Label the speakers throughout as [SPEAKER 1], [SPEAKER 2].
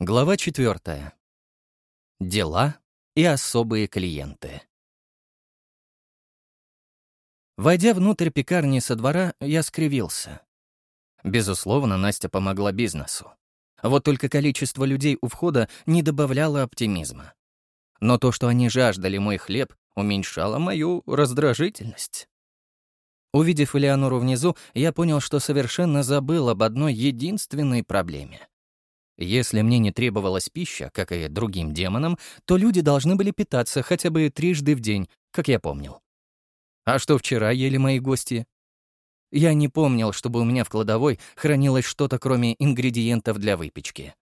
[SPEAKER 1] Глава четвертая. Дела и особые клиенты. Войдя внутрь пекарни со двора, я скривился. Безусловно, Настя помогла бизнесу. Вот только количество людей у входа не добавляло оптимизма. Но то, что они жаждали мой хлеб, уменьшало мою раздражительность. Увидев Элеонору внизу, я понял, что совершенно забыл об одной единственной проблеме. Если мне не требовалась пища, как и другим демонам, то люди должны были питаться хотя бы трижды в день, как я помнил. А что вчера ели мои гости? Я не помнил, чтобы у меня в кладовой хранилось что-то, кроме ингредиентов для выпечки.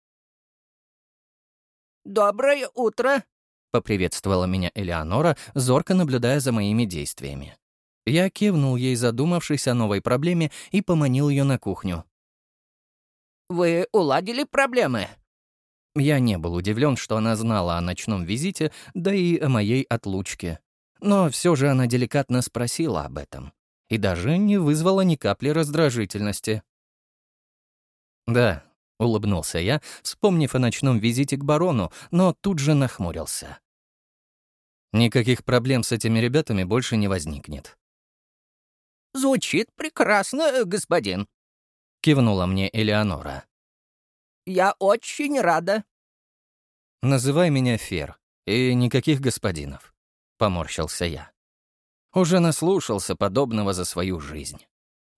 [SPEAKER 2] «Доброе утро!»
[SPEAKER 1] — поприветствовала меня Элеонора, зорко наблюдая за моими действиями. Я кивнул ей, задумавшись о новой проблеме, и поманил ее на кухню.
[SPEAKER 2] Вы уладили проблемы?»
[SPEAKER 1] Я не был удивлен, что она знала о ночном визите, да и о моей отлучке. Но все же она деликатно спросила об этом и даже не вызвала ни капли раздражительности. «Да», — улыбнулся я, вспомнив о ночном визите к барону, но тут же нахмурился. «Никаких проблем с этими ребятами больше не возникнет».
[SPEAKER 2] «Звучит прекрасно, господин», —
[SPEAKER 1] кивнула мне Элеонора.
[SPEAKER 2] «Я очень рада».
[SPEAKER 1] «Называй меня Фер, и никаких господинов», — поморщился я. Уже наслушался подобного за свою жизнь.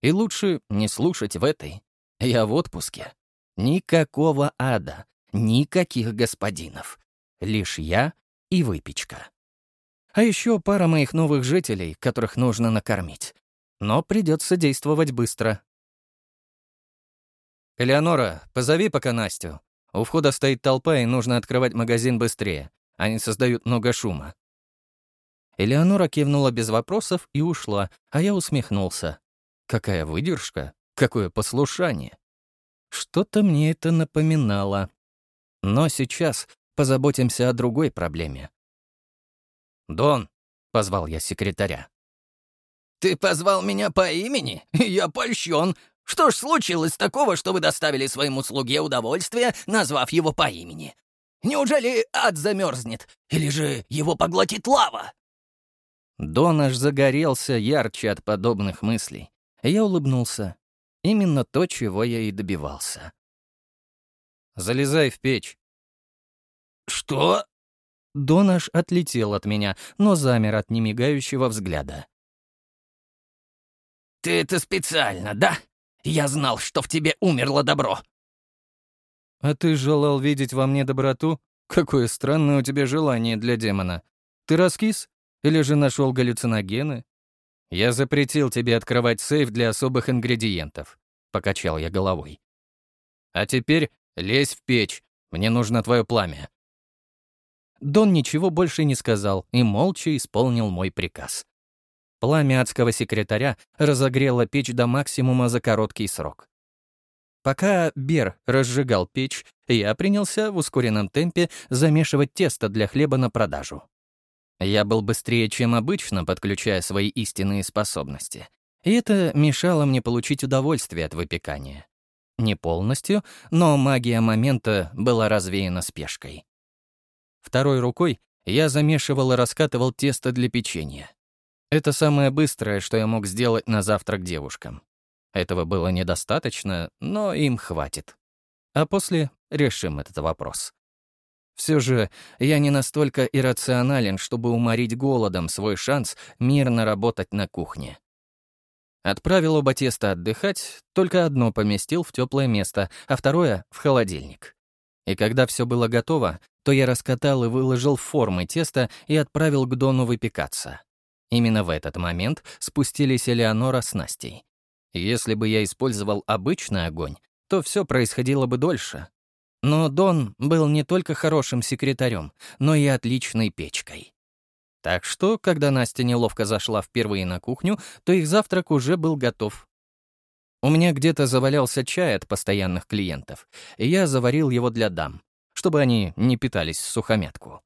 [SPEAKER 1] И лучше не слушать в этой. Я в отпуске. Никакого ада, никаких господинов. Лишь я и выпечка. А еще пара моих новых жителей, которых нужно накормить. Но придется действовать быстро. «Элеонора, позови пока Настю. У входа стоит толпа, и нужно открывать магазин быстрее. Они создают много шума». Элеонора кивнула без вопросов и ушла, а я усмехнулся. Какая выдержка, какое послушание. Что-то мне это напоминало. Но сейчас позаботимся о другой проблеме. «Дон», — позвал я секретаря.
[SPEAKER 2] «Ты позвал меня по имени? Я польщен. Что ж случилось такого, что вы доставили своему слуге удовольствие, назвав его по имени? Неужели ад замерзнет? Или же его поглотит лава?»
[SPEAKER 1] Дон аж загорелся ярче от подобных мыслей. Я улыбнулся. Именно то, чего я и добивался. «Залезай в печь».
[SPEAKER 2] «Что?»
[SPEAKER 1] Дон аж отлетел от меня, но замер от немигающего взгляда.
[SPEAKER 2] «Ты это специально, да?» Я знал, что в тебе умерло добро!»
[SPEAKER 1] «А ты желал видеть во мне доброту? Какое странное у тебя желание для демона. Ты раскис? Или же нашел галлюциногены? Я запретил тебе открывать сейф для особых ингредиентов», — покачал я головой. «А теперь лезь в печь, мне нужно твое пламя». Дон ничего больше не сказал и молча исполнил мой приказ. Пламя адского секретаря разогрело печь до максимума за короткий срок. Пока Бер разжигал печь, я принялся в ускоренном темпе замешивать тесто для хлеба на продажу. Я был быстрее, чем обычно, подключая свои истинные способности. И это мешало мне получить удовольствие от выпекания. Не полностью, но магия момента была развеяна спешкой. Второй рукой я замешивал и раскатывал тесто для печенья. Это самое быстрое, что я мог сделать на завтрак девушкам. Этого было недостаточно, но им хватит. А после решим этот вопрос. Все же я не настолько иррационален, чтобы уморить голодом свой шанс мирно работать на кухне. Отправил оба теста отдыхать, только одно поместил в теплое место, а второе — в холодильник. И когда все было готово, то я раскатал и выложил формы теста и отправил к Дону выпекаться. Именно в этот момент спустились Элеонора с Настей. Если бы я использовал обычный огонь, то все происходило бы дольше. Но Дон был не только хорошим секретарем, но и отличной печкой. Так что, когда Настя неловко зашла впервые на кухню, то их завтрак уже был готов. У меня где-то завалялся чай от постоянных клиентов, и я заварил его для дам, чтобы они не питались в сухомятку.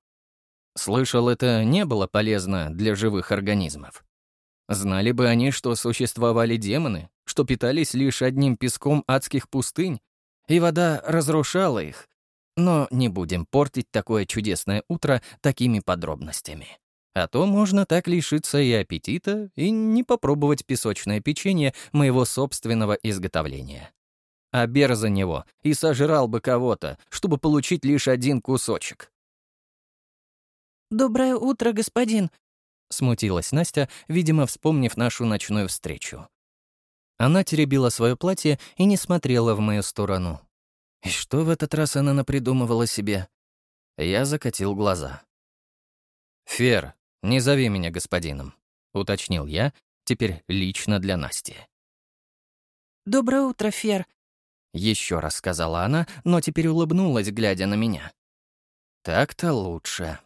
[SPEAKER 1] Слышал, это не было полезно для живых организмов. Знали бы они, что существовали демоны, что питались лишь одним песком адских пустынь, и вода разрушала их. Но не будем портить такое чудесное утро такими подробностями. А то можно так лишиться и аппетита, и не попробовать песочное печенье моего собственного изготовления. А Бер за него и сожрал бы кого-то, чтобы получить лишь один кусочек.
[SPEAKER 3] «Доброе утро, господин», —
[SPEAKER 1] смутилась Настя, видимо, вспомнив нашу ночную встречу. Она теребила свое платье и не смотрела в мою сторону. И что в этот раз она напридумывала себе? Я закатил глаза. «Фер, не зови меня господином», — уточнил я, теперь лично для Насти.
[SPEAKER 3] «Доброе утро, Фер», —
[SPEAKER 1] еще раз сказала она, но теперь улыбнулась, глядя на меня. «Так-то лучше.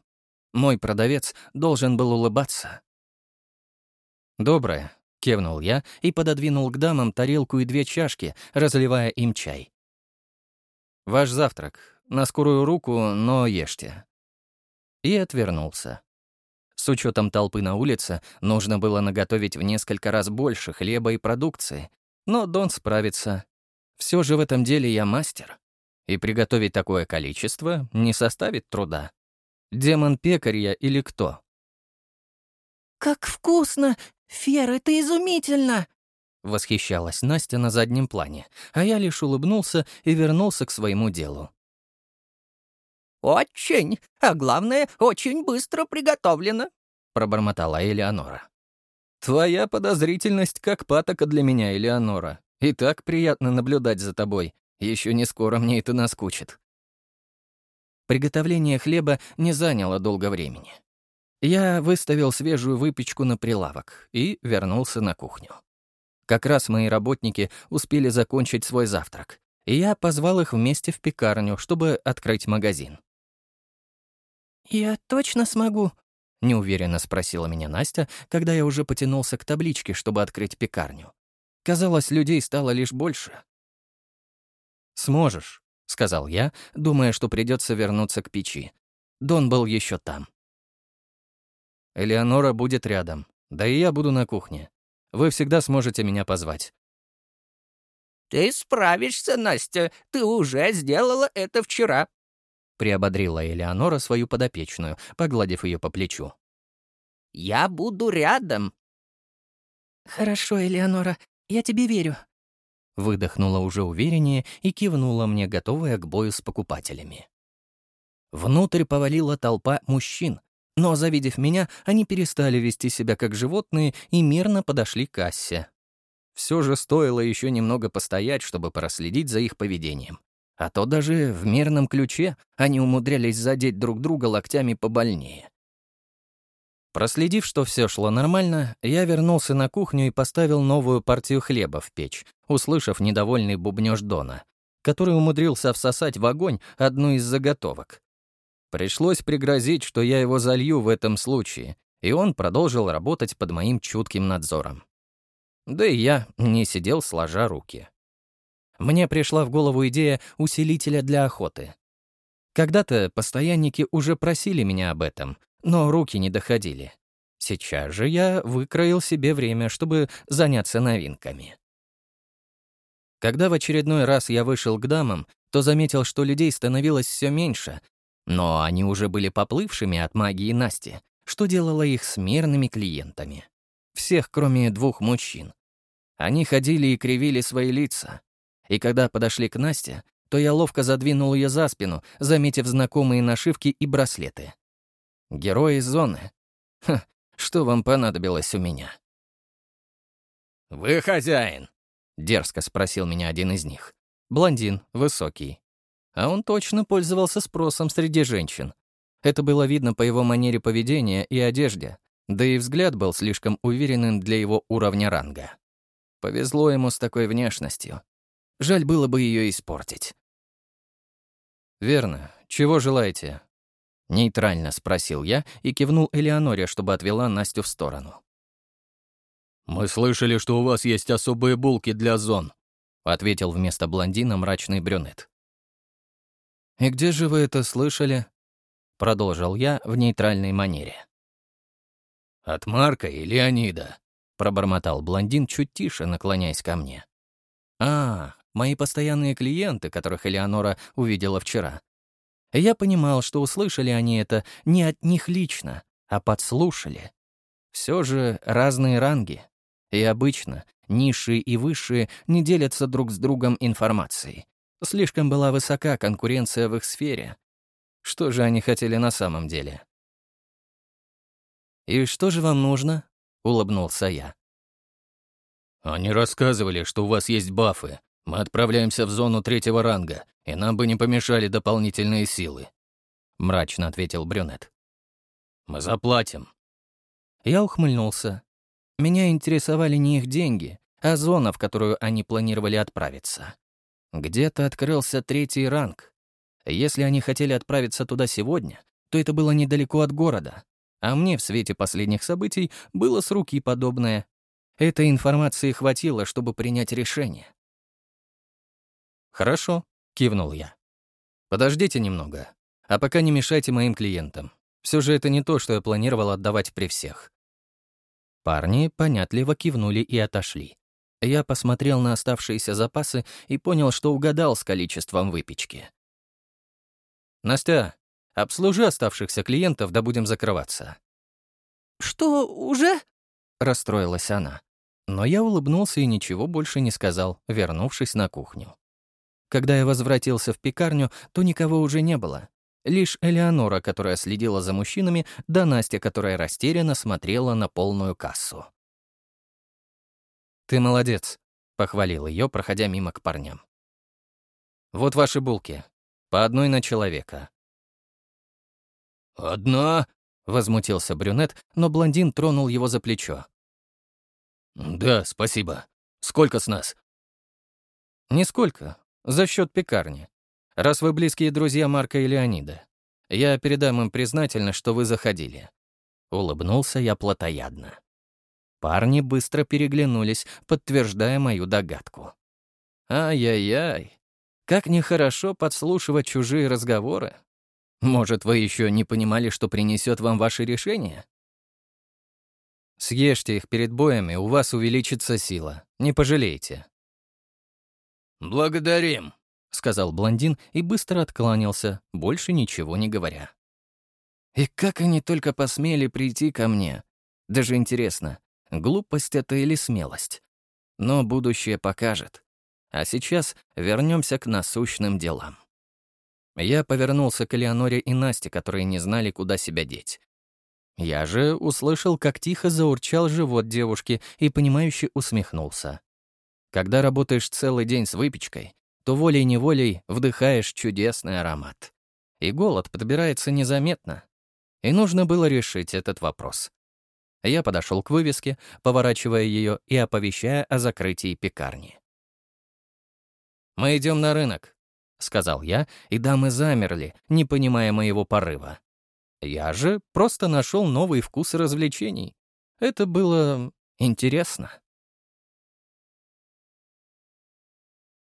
[SPEAKER 1] Мой продавец должен был улыбаться». «Доброе», — кивнул я и пододвинул к дамам тарелку и две чашки, разливая им чай. «Ваш завтрак. На скорую руку, но ешьте». И отвернулся. С учетом толпы на улице нужно было наготовить в несколько раз больше хлеба и продукции, но Дон справится. Все же в этом деле я мастер. И приготовить такое количество не составит труда. Демон пекаря или кто?
[SPEAKER 3] «Как вкусно! Фер, это изумительно!»
[SPEAKER 1] Восхищалась Настя на заднем плане, а я лишь улыбнулся и вернулся к своему делу.
[SPEAKER 2] «Очень, а главное, очень быстро приготовлено», — пробормотала Элеонора.
[SPEAKER 1] «Твоя подозрительность как патока для меня, Элеонора. И так приятно наблюдать за тобой. Еще не скоро мне это наскучит». Приготовление хлеба не заняло долго времени. Я выставил свежую выпечку на прилавок и вернулся на кухню. Как раз мои работники успели закончить свой завтрак, и я позвал их вместе в пекарню, чтобы открыть магазин.
[SPEAKER 3] «Я точно смогу?»
[SPEAKER 1] — неуверенно спросила меня Настя, когда я уже потянулся к табличке, чтобы открыть пекарню. Казалось, людей стало лишь больше. «Сможешь», — сказал я, думая, что придется вернуться к печи. Дон был еще там. «Элеонора будет рядом, да и я буду на кухне. Вы всегда сможете меня позвать».
[SPEAKER 2] «Ты справишься, Настя. Ты уже сделала это вчера», —
[SPEAKER 1] приободрила Элеонора свою подопечную, погладив ее по плечу.
[SPEAKER 2] «Я буду рядом».
[SPEAKER 3] «Хорошо, Элеонора, я тебе верю».
[SPEAKER 1] Выдохнула уже увереннее и кивнула мне, готовая к бою с покупателями. Внутрь повалила толпа мужчин, но, завидев меня, они перестали вести себя как животные и мирно подошли к кассе. Все же стоило еще немного постоять, чтобы проследить за их поведением. А то даже в мирном ключе они умудрялись задеть друг друга локтями побольнее. Проследив, что все шло нормально, я вернулся на кухню и поставил новую партию хлеба в печь, услышав недовольный бубнёж Дона, который умудрился всосать в огонь одну из заготовок. Пришлось пригрозить, что я его залью в этом случае, и он продолжил работать под моим чутким надзором. Да и я не сидел сложа руки мне пришла в голову идея усилителя для охоты. Когда-то постоянники уже просили меня об этом, но руки не доходили. Сейчас же я выкроил себе время, чтобы заняться новинками. Когда в очередной раз я вышел к дамам, то заметил, что людей становилось все меньше, но они уже были поплывшими от магии Насти, что делало их смирными клиентами. Всех, кроме двух мужчин. Они ходили и кривили свои лица, и когда подошли к Насте, то я ловко задвинул ее за спину, заметив знакомые нашивки и браслеты. Герои зоны. Ха, что вам понадобилось у меня?
[SPEAKER 2] «Вы хозяин?»
[SPEAKER 1] — дерзко спросил меня один из них. Блондин, высокий. А он точно пользовался спросом среди женщин. Это было видно по его манере поведения и одежде, да и взгляд был слишком уверенным для его уровня ранга. Повезло ему с такой внешностью. Жаль было бы ее испортить. «Верно. Чего желаете?» Нейтрально спросил я и кивнул Элеоноре, чтобы отвела Настю в сторону.
[SPEAKER 4] «Мы слышали, что у вас есть особые булки для зон»,
[SPEAKER 1] ответил вместо блондина мрачный брюнет. «И где же вы это слышали?» Продолжил я в нейтральной манере.
[SPEAKER 4] «От Марка и Леонида», — пробормотал блондин чуть тише, наклоняясь ко мне.
[SPEAKER 1] «А, Мои постоянные клиенты, которых Элеонора увидела вчера. Я понимал, что услышали они это не от них лично, а подслушали. Все же разные ранги. И обычно низшие и высшие не делятся друг с другом информацией. Слишком была высока конкуренция в их сфере. Что же они хотели на самом деле? «И что же вам нужно?» — улыбнулся я.
[SPEAKER 4] «Они рассказывали, что у вас есть бафы. Мы отправляемся в зону третьего ранга, и нам бы не помешали дополнительные силы», — мрачно ответил брюнет. «Мы заплатим».
[SPEAKER 1] Я ухмыльнулся. Меня интересовали не их деньги, а зона, в которую они планировали отправиться. Где-то открылся третий ранг. Если они хотели отправиться туда сегодня, то это было недалеко от города, а мне в свете последних событий было с руки подобное. Этой информации хватило, чтобы принять решение. «Хорошо», — кивнул я. «Подождите немного, а пока не мешайте моим клиентам. Все же это не то, что я планировал отдавать при всех». Парни понятливо кивнули и отошли. Я посмотрел на оставшиеся запасы и понял, что угадал с количеством выпечки. «Настя, Обслужи оставшихся клиентов, да будем закрываться».
[SPEAKER 3] «Что, уже?»
[SPEAKER 1] — расстроилась она. Но я улыбнулся и ничего больше не сказал, вернувшись на кухню. Когда я возвратился в пекарню, то никого уже не было. Лишь Элеонора, которая следила за мужчинами, да Настя, которая растерянно смотрела на полную кассу. «Ты молодец», — похвалил ее, проходя мимо к парням. «Вот ваши булки. По одной на человека.
[SPEAKER 4] «Одна?» — возмутился брюнет, но блондин тронул его за плечо. «Да, спасибо. Сколько с нас?»
[SPEAKER 1] «Нисколько. За счет пекарни. Раз вы близкие друзья Марка и Леонида. Я передам им признательно, что вы заходили». Улыбнулся я плотоядно. Парни быстро переглянулись, подтверждая мою догадку. «Ай-яй-яй, как нехорошо подслушивать чужие разговоры. Может, вы еще не понимали, что принесет вам ваше решение? Съешьте их перед боем, и у вас увеличится сила. Не пожалеете.
[SPEAKER 2] «Благодарим», —
[SPEAKER 1] сказал блондин и быстро откланялся, больше ничего не говоря. И как они только посмели прийти ко мне. Даже интересно, глупость это или смелость? Но будущее покажет. А сейчас вернемся к насущным делам. Я повернулся к Элеоноре и Насте, которые не знали, куда себя деть. Я же услышал, как тихо заурчал живот девушки и, понимающе усмехнулся. Когда работаешь целый день с выпечкой, то волей-неволей вдыхаешь чудесный аромат. И голод подбирается незаметно. И нужно было решить этот вопрос. Я подошел к вывеске, поворачивая ее и оповещая о закрытии пекарни. «Мы идем на рынок. — сказал я, и дамы замерли, не понимая моего порыва. Я же просто нашел новый вкус развлечений. Это было интересно.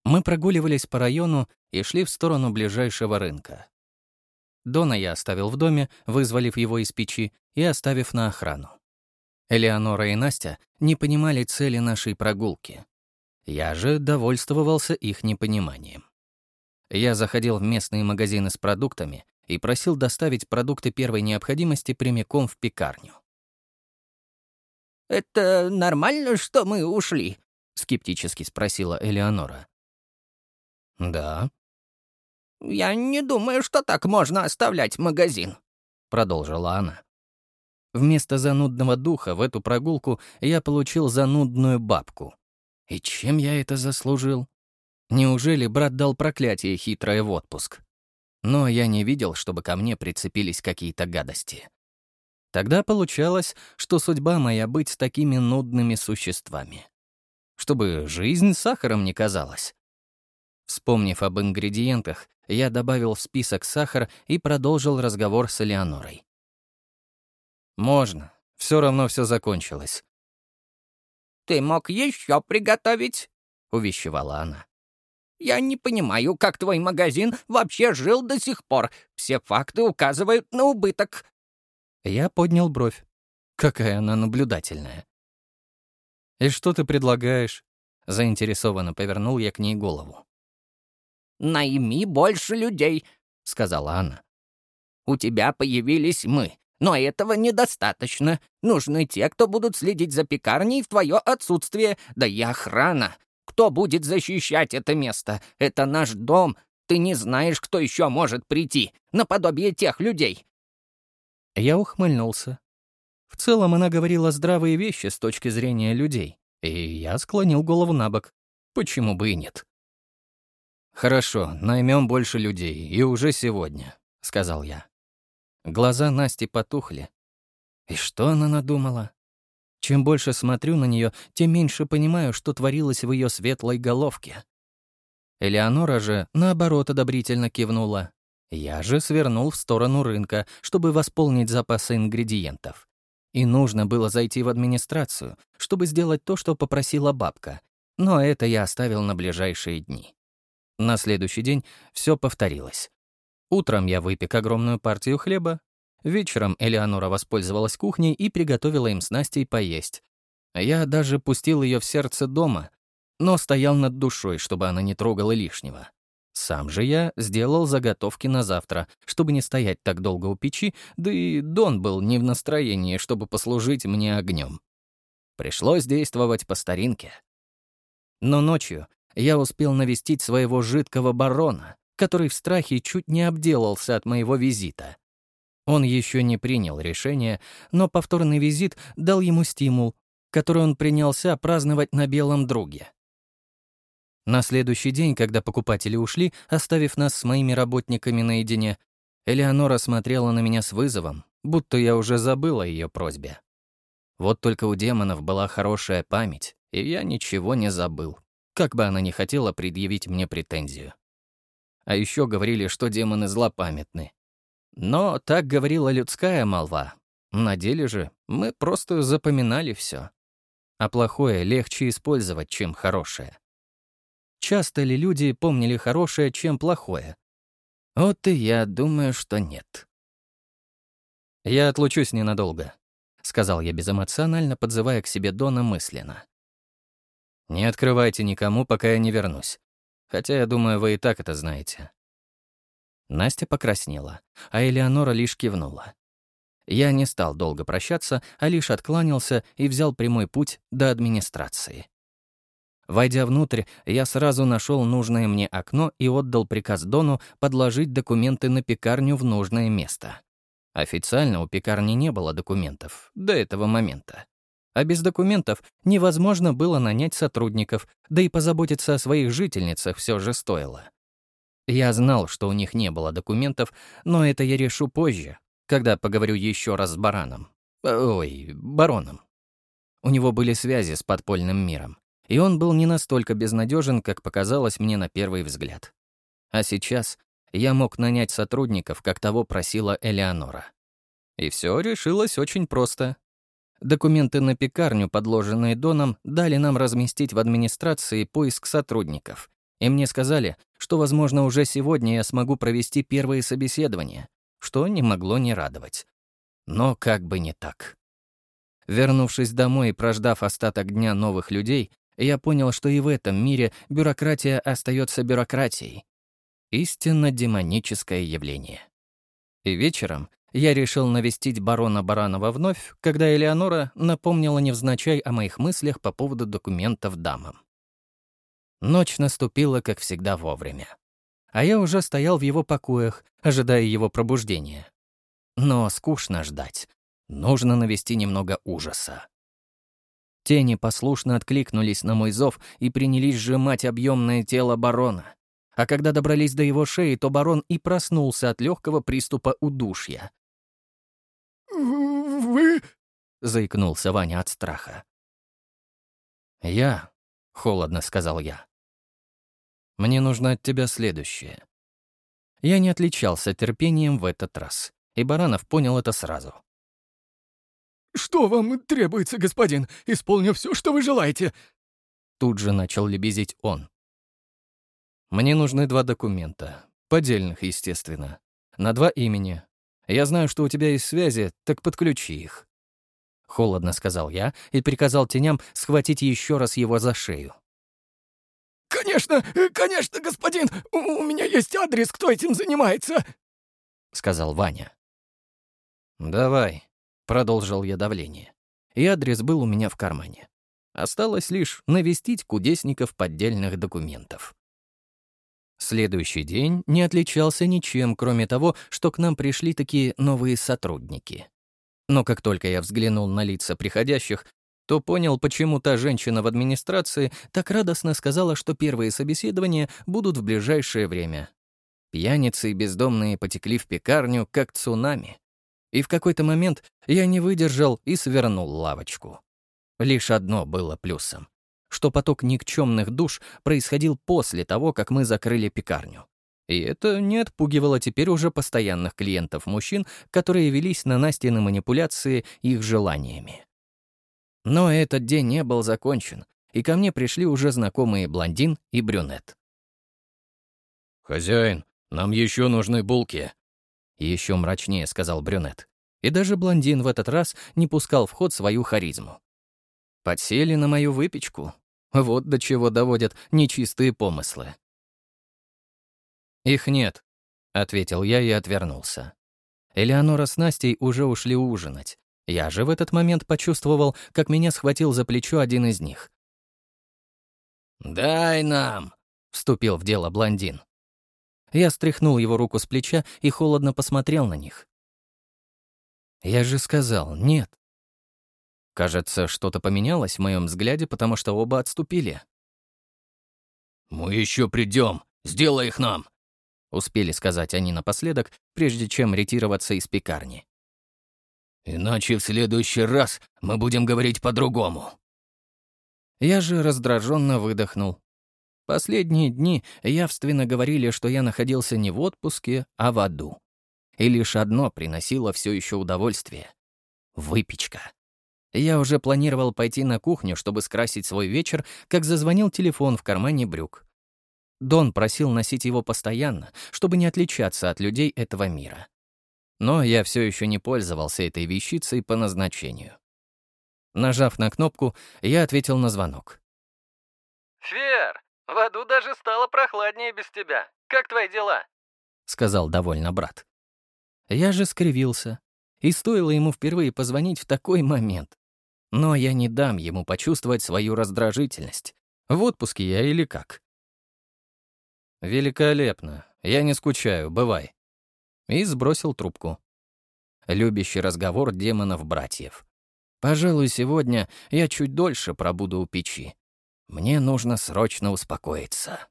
[SPEAKER 1] Мы прогуливались по району и шли в сторону ближайшего рынка. Дона я оставил в доме, вызволив его из печи и оставив на охрану. Элеонора и Настя не понимали цели нашей прогулки. Я же довольствовался их непониманием. Я заходил в местные магазины с продуктами и просил доставить продукты первой необходимости прямиком в пекарню.
[SPEAKER 2] «Это нормально, что мы ушли?» — скептически спросила Элеонора.
[SPEAKER 1] «Да».
[SPEAKER 2] «Я не думаю, что так можно оставлять магазин», — продолжила она.
[SPEAKER 1] Вместо занудного духа в эту прогулку я получил занудную бабку. И чем я это заслужил? Неужели брат дал проклятие хитрое в отпуск? Но я не видел, чтобы ко мне прицепились какие-то гадости. Тогда получалось, что судьба моя быть с такими нудными существами. Чтобы жизнь сахаром не казалась. Вспомнив об ингредиентах, я добавил в список сахар и продолжил разговор с Элеонорой. «Можно. Все равно все закончилось».
[SPEAKER 2] «Ты мог еще приготовить?» — увещевала она. Я не понимаю, как твой магазин вообще жил до сих пор. Все факты указывают на убыток».
[SPEAKER 1] Я поднял бровь. Какая она наблюдательная. «И что ты предлагаешь?» Заинтересованно повернул я к ней голову.
[SPEAKER 2] «Найми больше людей. сказала она. «У тебя появились мы, но этого недостаточно. Нужны те, кто будут следить за пекарней в твое отсутствие, да и охрана. Кто будет защищать это место? Это наш дом. Ты не знаешь, кто еще может прийти, наподобие тех людей».
[SPEAKER 1] Я ухмыльнулся. В целом она говорила здравые вещи с точки зрения людей, и я склонил голову на бок. Почему бы и нет? «Хорошо, наймем больше людей, и уже сегодня», — сказал я. Глаза Насти потухли. И что она надумала? Чем больше смотрю на нее, тем меньше понимаю, что творилось в ее светлой головке. Элеонора же, наоборот, одобрительно кивнула. Я же свернул в сторону рынка, чтобы восполнить запасы ингредиентов. И нужно было зайти в администрацию, чтобы сделать то, что попросила бабка. Но это я оставил на ближайшие дни. На следующий день все повторилось. Утром я выпек огромную партию хлеба. Вечером Элеонора воспользовалась кухней и приготовила им с Настей поесть. Я даже пустил ее в сердце дома, но стоял над душой, чтобы она не трогала лишнего. Сам же я сделал заготовки на завтра, чтобы не стоять так долго у печи, да и Дон был не в настроении, чтобы послужить мне огнем. Пришлось действовать по старинке. Но ночью я успел навестить своего жидкого барона, который в страхе чуть не обделался от моего визита. Он еще не принял решение, но повторный визит дал ему стимул, который он принялся праздновать на белом друге. На следующий день, когда покупатели ушли, оставив нас с моими работниками наедине, Элеонора смотрела на меня с вызовом, будто я уже забыл о ее просьбе. Вот только у демонов была хорошая память, и я ничего не забыл, как бы она ни хотела предъявить мне претензию. А еще говорили, что демоны злопамятны. Но так говорила людская молва. На деле же мы просто запоминали все. А плохое легче использовать, чем хорошее. Часто ли люди помнили хорошее, чем плохое? Вот и я думаю, что нет. «Я отлучусь ненадолго», — сказал я безэмоционально, подзывая к себе Дона мысленно. «Не открывайте никому, пока я не вернусь. Хотя, я думаю, вы и так это знаете». Настя покраснела, а Элеонора лишь кивнула. Я не стал долго прощаться, а лишь откланялся и взял прямой путь до администрации. Войдя внутрь, я сразу нашел нужное мне окно и отдал приказ Дону подложить документы на пекарню в нужное место. Официально у пекарни не было документов до этого момента. А без документов невозможно было нанять сотрудников, да и позаботиться о своих жительницах все же стоило. Я знал, что у них не было документов, но это я решу позже, когда поговорю еще раз с бараном. Ой, бароном. У него были связи с подпольным миром, и он был не настолько безнадежен, как показалось мне на первый взгляд. А сейчас я мог нанять сотрудников, как того просила Элеонора. И все решилось очень просто. Документы на пекарню, подложенные Доном, дали нам разместить в администрации поиск сотрудников. И мне сказали, что, возможно, уже сегодня я смогу провести первые собеседования, что не могло не радовать. Но как бы не так. Вернувшись домой и прождав остаток дня новых людей, я понял, что и в этом мире бюрократия остается бюрократией. Истинно демоническое явление. И вечером я решил навестить барона Баранова вновь, когда Элеонора напомнила невзначай о моих мыслях по поводу документов дамам. Ночь наступила, как всегда, вовремя. А я уже стоял в его покоях, ожидая его пробуждения. Но скучно ждать. Нужно навести немного ужаса. Тени послушно откликнулись на мой зов и принялись сжимать объемное тело барона. А когда добрались до его шеи, то барон и проснулся от легкого приступа удушья.
[SPEAKER 5] «Вы...»
[SPEAKER 1] — заикнулся Ваня от страха. «Я...» — холодно сказал я. «Мне нужно от тебя следующее». Я не отличался терпением в этот раз, и Баранов понял это сразу.
[SPEAKER 5] «Что вам требуется, господин? Исполню все, что вы желаете!»
[SPEAKER 1] Тут же начал лебезить он. «Мне нужны два документа. Поддельных, естественно. На два имени, я знаю, что у тебя есть связи, так подключи их». Холодно сказал я и приказал теням схватить еще раз его за шею.
[SPEAKER 5] «Конечно, конечно, господин! У, у меня есть адрес, кто этим занимается!»
[SPEAKER 1] — сказал Ваня. «Давай», — продолжил я давление. И адрес был у меня в кармане. Осталось лишь навестить кудесников поддельных документов. Следующий день не отличался ничем, кроме того, что к нам пришли такие новые сотрудники. Но как только я взглянул на лица приходящих, то понял, почему та женщина в администрации так радостно сказала, что первые собеседования будут в ближайшее время. Пьяницы и бездомные потекли в пекарню, как цунами. И в какой-то момент я не выдержал и свернул лавочку. Лишь одно было плюсом, что поток никчемных душ происходил после того, как мы закрыли пекарню. И это не отпугивало теперь уже постоянных клиентов мужчин, которые велись на Настины манипуляции их желаниями. Но этот день не был закончен, и ко мне пришли уже знакомые блондин и брюнет.
[SPEAKER 4] «Хозяин, нам еще нужны булки», — еще мрачнее сказал брюнет. И даже блондин в этот раз не пускал в ход свою харизму. Подсели на мою выпечку. Вот до чего доводят нечистые помыслы. «Их нет», — ответил я и отвернулся. Элеонора с Настей уже ушли ужинать, я же в этот момент почувствовал, как меня схватил за плечо один из них.
[SPEAKER 2] «Дай нам!» — вступил в дело блондин.
[SPEAKER 1] Я стряхнул его руку с плеча и холодно посмотрел на них. Я же сказал «нет». Кажется, что-то поменялось в моем взгляде, потому что оба отступили.
[SPEAKER 2] «Мы еще придем, сделай их нам!»
[SPEAKER 1] — успели сказать они напоследок, прежде чем ретироваться из пекарни.
[SPEAKER 2] Иначе в следующий раз мы будем говорить по-другому».
[SPEAKER 1] Я же раздраженно выдохнул. Последние дни явственно говорили, что я находился не в отпуске, а в аду. И лишь одно приносило все еще удовольствие — выпечка. Я уже планировал пойти на кухню, чтобы скрасить свой вечер, как зазвонил телефон в кармане брюк. Дон просил носить его постоянно, чтобы не отличаться от людей этого мира но я все еще не пользовался этой вещицей по назначению. Нажав на кнопку, я ответил на звонок.
[SPEAKER 6] «Фер, в аду даже стало прохладнее без тебя. Как твои дела?»
[SPEAKER 1] — сказал довольно брат. Я же скривился, и стоило ему впервые позвонить в такой момент. Но я не дам ему почувствовать свою раздражительность. В отпуске я или как? «Великолепно. Я не скучаю, бывай», и сбросил трубку. Любящий разговор демонов-братьев. Пожалуй, сегодня я чуть дольше пробуду у печи. Мне нужно срочно успокоиться.